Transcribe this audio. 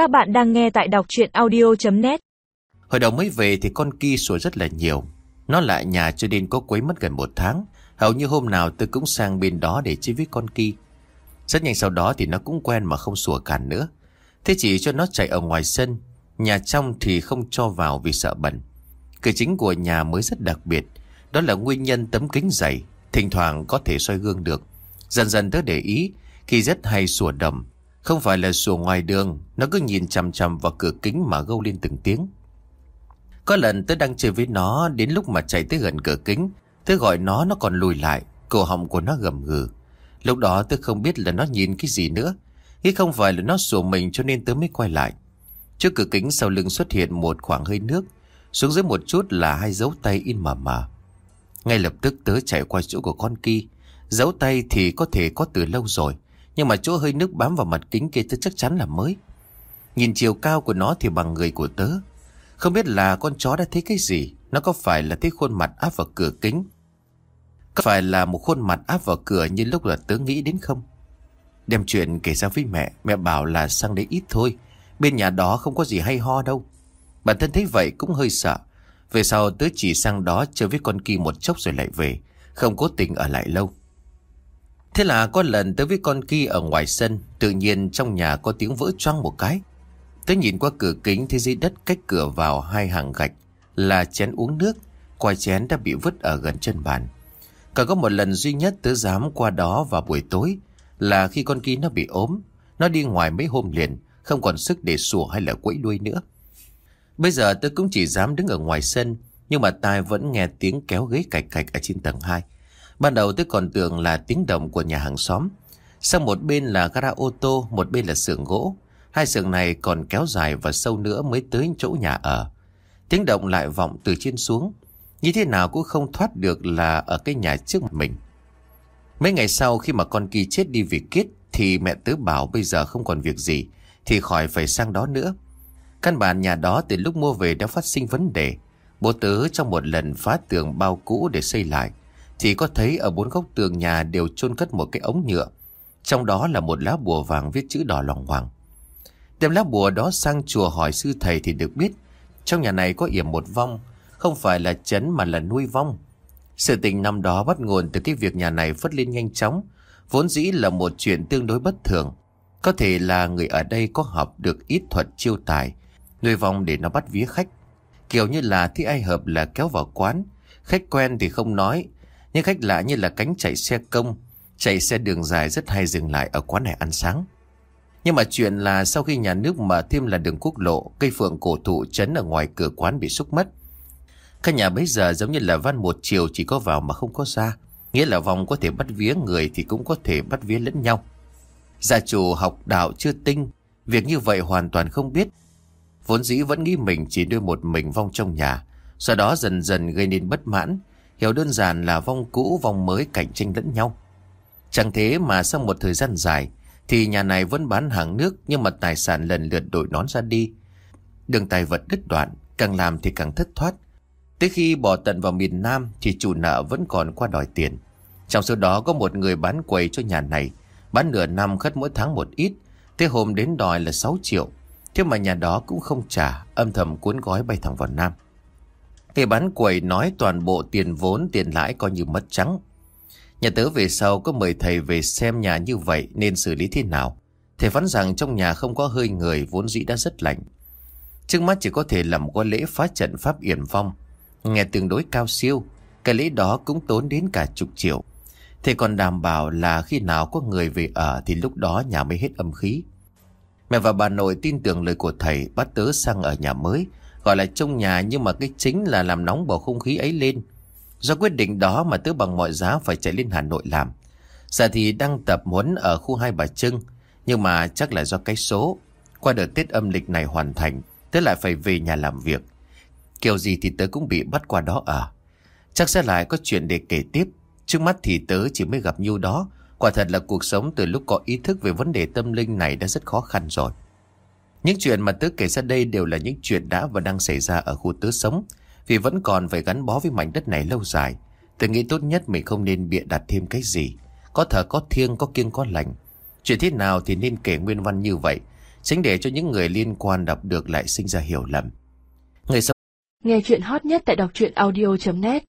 Các bạn đang nghe tại đọc chuyện audio.net Hồi đầu mới về thì con kia sủa rất là nhiều. Nó lại nhà cho nên có quấy mất gần một tháng. Hầu như hôm nào tôi cũng sang bên đó để chơi với con kia. Rất nhanh sau đó thì nó cũng quen mà không sủa cản nữa. Thế chỉ cho nó chạy ở ngoài sân. Nhà trong thì không cho vào vì sợ bẩn. Cửa chính của nhà mới rất đặc biệt. Đó là nguyên nhân tấm kính dày. Thỉnh thoảng có thể soi gương được. Dần dần tớ để ý, khi rất hay sủa đầm. Không phải là sủa ngoài đường, nó cứ nhìn chằm chằm vào cửa kính mà gâu lên từng tiếng. Có lần tớ đang chơi với nó, đến lúc mà chạy tới gần cửa kính, tớ gọi nó nó còn lùi lại, cổ họng của nó gầm gừ. Lúc đó tớ không biết là nó nhìn cái gì nữa. nghĩ không phải là nó sủa mình cho nên tớ mới quay lại. Trước cửa kính sau lưng xuất hiện một khoảng hơi nước, xuống dưới một chút là hai dấu tay in mờ mờ. Ngay lập tức tớ chạy qua chỗ của con kia Dấu tay thì có thể có từ lâu rồi, nhưng mà chỗ hơi nước bám vào mặt kính kia tớ chắc chắn là mới. Nhìn chiều cao của nó thì bằng người của tớ. Không biết là con chó đã thấy cái gì, nó có phải là thấy khuôn mặt áp vào cửa kính. Có phải là một khuôn mặt áp vào cửa như lúc là tớ nghĩ đến không? Đem chuyện kể ra với mẹ, mẹ bảo là sang đấy ít thôi. Bên nhà đó không có gì hay ho đâu. Bản thân thấy vậy cũng hơi sợ. Về sau tớ chỉ sang đó chơi với con kỳ một chốc rồi lại về. Không cố tình ở lại lâu. Thế là có lần tớ với con kia ở ngoài sân, tự nhiên trong nhà có tiếng vỡ choang một cái. Tớ nhìn qua cửa kính thấy dưới đất cách cửa vào hai hàng gạch là chén uống nước, quai chén đã bị vứt ở gần chân bàn. Còn có một lần duy nhất tớ dám qua đó vào buổi tối là khi con kia nó bị ốm, nó đi ngoài mấy hôm liền, không còn sức để sủa hay là quẫy đuôi nữa. Bây giờ tớ cũng chỉ dám đứng ở ngoài sân, nhưng mà tai vẫn nghe tiếng kéo ghế cạch cạch ở trên tầng 2. Ban đầu tôi còn tưởng là tiếng động của nhà hàng xóm. Sang một bên là gara ô tô, một bên là xưởng gỗ. Hai xưởng này còn kéo dài và sâu nữa mới tới chỗ nhà ở. Tiếng động lại vọng từ trên xuống. Như thế nào cũng không thoát được là ở cái nhà trước mặt mình. Mấy ngày sau khi mà con kỳ chết đi vì kiết thì mẹ tớ bảo bây giờ không còn việc gì thì khỏi phải sang đó nữa. Căn bản nhà đó từ lúc mua về đã phát sinh vấn đề. Bố tớ trong một lần phá tường bao cũ để xây lại thì có thấy ở bốn góc tường nhà đều chôn cất một cái ống nhựa. Trong đó là một lá bùa vàng viết chữ đỏ lòng hoàng. Đem lá bùa đó sang chùa hỏi sư thầy thì được biết trong nhà này có yểm một vong, không phải là chấn mà là nuôi vong. Sự tình năm đó bắt nguồn từ cái việc nhà này phất lên nhanh chóng, vốn dĩ là một chuyện tương đối bất thường. Có thể là người ở đây có học được ít thuật chiêu tài, nuôi vong để nó bắt vía khách. Kiểu như là thấy ai hợp là kéo vào quán, khách quen thì không nói, những khách lạ như là cánh chạy xe công, chạy xe đường dài rất hay dừng lại ở quán này ăn sáng. Nhưng mà chuyện là sau khi nhà nước mở thêm là đường quốc lộ, cây phượng cổ thụ chấn ở ngoài cửa quán bị xúc mất. Các nhà bây giờ giống như là văn một chiều chỉ có vào mà không có ra. Nghĩa là vòng có thể bắt vía người thì cũng có thể bắt vía lẫn nhau. Gia chủ học đạo chưa tinh, việc như vậy hoàn toàn không biết. Vốn dĩ vẫn nghĩ mình chỉ đưa một mình vong trong nhà, sau đó dần dần gây nên bất mãn, Hiểu đơn giản là vong cũ vong mới cạnh tranh lẫn nhau. Chẳng thế mà sau một thời gian dài thì nhà này vẫn bán hàng nước nhưng mà tài sản lần lượt đổi nón ra đi. Đường tài vật đứt đoạn, càng làm thì càng thất thoát. Tới khi bỏ tận vào miền Nam thì chủ nợ vẫn còn qua đòi tiền. Trong số đó có một người bán quầy cho nhà này, bán nửa năm khất mỗi tháng một ít, thế hôm đến đòi là 6 triệu. Thế mà nhà đó cũng không trả, âm thầm cuốn gói bay thẳng vào Nam. Cây bán quầy nói toàn bộ tiền vốn tiền lãi coi như mất trắng. Nhà tớ về sau có mời thầy về xem nhà như vậy nên xử lý thế nào. Thầy phán rằng trong nhà không có hơi người vốn dĩ đã rất lạnh. Trước mắt chỉ có thể làm qua lễ phá trận pháp yển vong. Nghe tương đối cao siêu, cái lễ đó cũng tốn đến cả chục triệu. Thầy còn đảm bảo là khi nào có người về ở thì lúc đó nhà mới hết âm khí. Mẹ và bà nội tin tưởng lời của thầy bắt tớ sang ở nhà mới Gọi là trong nhà nhưng mà cái chính là làm nóng bầu không khí ấy lên. Do quyết định đó mà tớ bằng mọi giá phải chạy lên Hà Nội làm. Giờ thì đang tập huấn ở khu hai Bà Trưng. Nhưng mà chắc là do cái số. Qua đợt Tết âm lịch này hoàn thành, tớ lại phải về nhà làm việc. Kiểu gì thì tớ cũng bị bắt qua đó ở. Chắc sẽ lại có chuyện để kể tiếp. Trước mắt thì tớ chỉ mới gặp nhiêu đó. Quả thật là cuộc sống từ lúc có ý thức về vấn đề tâm linh này đã rất khó khăn rồi. Những chuyện mà tớ kể ra đây đều là những chuyện đã và đang xảy ra ở khu tớ sống. Vì vẫn còn phải gắn bó với mảnh đất này lâu dài. Tớ nghĩ tốt nhất mình không nên bịa đặt thêm cái gì. Có thờ có thiêng, có kiêng có lành. Chuyện thế nào thì nên kể nguyên văn như vậy. tránh để cho những người liên quan đọc được lại sinh ra hiểu lầm. Người sống Nghe chuyện hot nhất tại đọc truyện audio.net